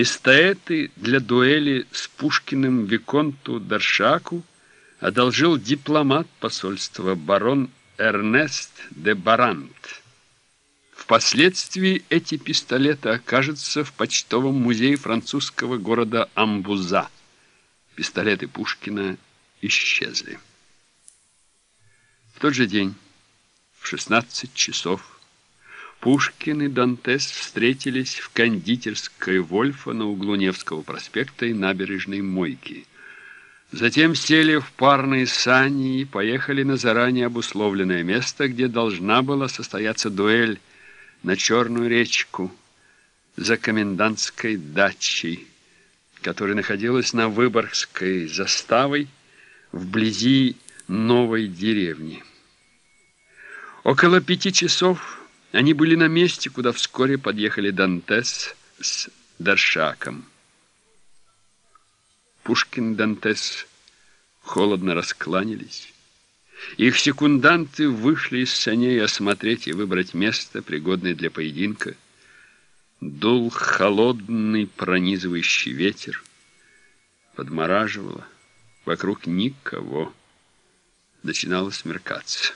Пистолеты для дуэли с Пушкиным Виконту Даршаку одолжил дипломат посольства барон Эрнест де Барант. Впоследствии эти пистолеты окажутся в почтовом музее французского города Амбуза. Пистолеты Пушкина исчезли. В тот же день, в 16 часов, Пушкин и Дантес встретились в кондитерской Вольфа на углу Невского проспекта и набережной Мойки. Затем сели в парные сани и поехали на заранее обусловленное место, где должна была состояться дуэль на Черную речку за комендантской дачей, которая находилась на Выборгской заставой вблизи новой деревни. Около пяти часов они были на месте, куда вскоре подъехали Дантес с Даршаком. Пушкин и Дантес холодно раскланялись. Их секунданты вышли из саней осмотреть и выбрать место, пригодное для поединка. Дул холодный пронизывающий ветер. Подмораживало. Вокруг никого. Начинало смеркаться.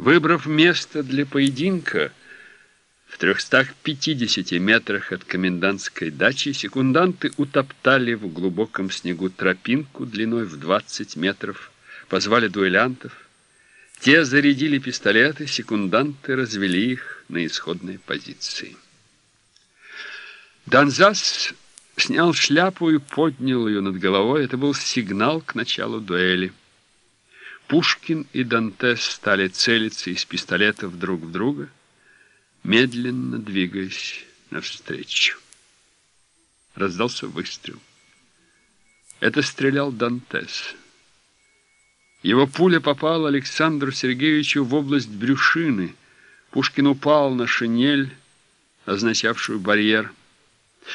Выбрав место для поединка, в 350 метрах от комендантской дачи секунданты утоптали в глубоком снегу тропинку длиной в 20 метров, позвали дуэлянтов. Те зарядили пистолеты, секунданты развели их на исходной позиции. Донзас снял шляпу и поднял ее над головой. Это был сигнал к началу дуэли. Пушкин и Дантес стали целиться из пистолетов друг в друга, медленно двигаясь навстречу. Раздался выстрел. Это стрелял Дантес. Его пуля попала Александру Сергеевичу в область брюшины. Пушкин упал на шинель, означавшую барьер.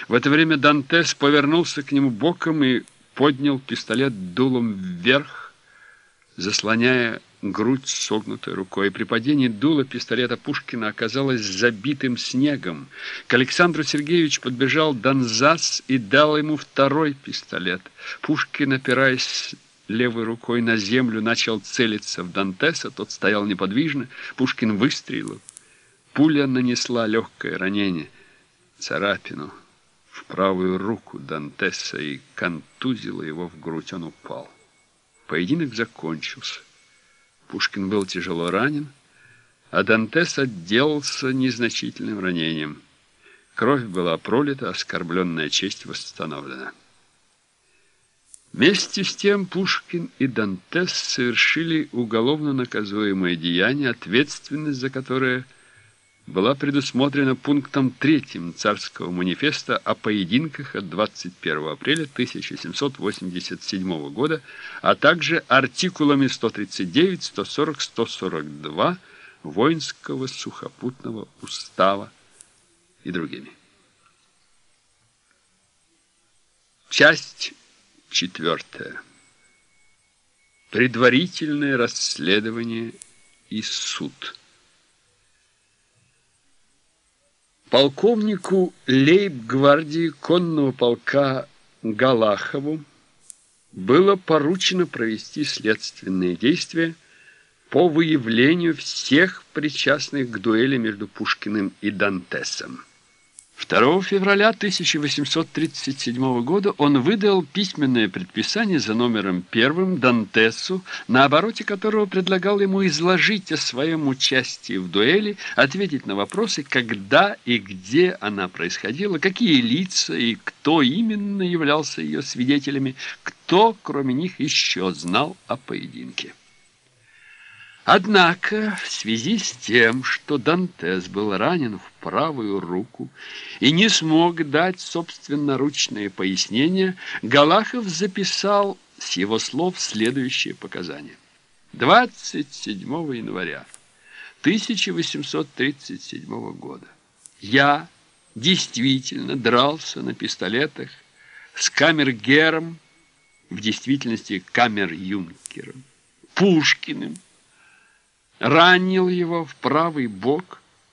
В это время Дантес повернулся к нему боком и поднял пистолет дулом вверх, заслоняя грудь согнутой рукой. При падении дула пистолета Пушкина оказалось забитым снегом. К Александру Сергеевичу подбежал Донзас и дал ему второй пистолет. Пушкин, опираясь левой рукой на землю, начал целиться в Дантеса. Тот стоял неподвижно. Пушкин выстрелил. Пуля нанесла легкое ранение, царапину в правую руку Дантеса и контузила его в грудь. Он упал. Поединок закончился. Пушкин был тяжело ранен, а Дантес отделался незначительным ранением. Кровь была пролита, оскорбленная честь восстановлена. Вместе с тем Пушкин и Дантес совершили уголовно наказуемое деяние, ответственность за которое – была предусмотрена пунктом 3 царского манифеста о поединках от 21 апреля 1787 года, а также артикулами 139, 140, 142 воинского сухопутного устава и другими. Часть четвертая. Предварительное расследование и суд. Полковнику лейб-гвардии конного полка Галахову было поручено провести следственные действия по выявлению всех причастных к дуэли между Пушкиным и Дантесом. 2 февраля 1837 года он выдал письменное предписание за номером первым Дантесу, на обороте которого предлагал ему изложить о своем участии в дуэли, ответить на вопросы, когда и где она происходила, какие лица и кто именно являлся ее свидетелями, кто, кроме них, еще знал о поединке. Однако, в связи с тем, что Дантес был ранен в правую руку и не смог дать собственноручные пояснения, Галахов записал с его слов следующие показания. 27 января 1837 года я действительно дрался на пистолетах с камергером, в действительности камер-юнкером, Пушкиным, ранил его в правый бок